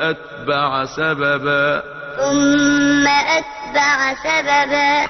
أتبع سببا. ثم أتبع سببا.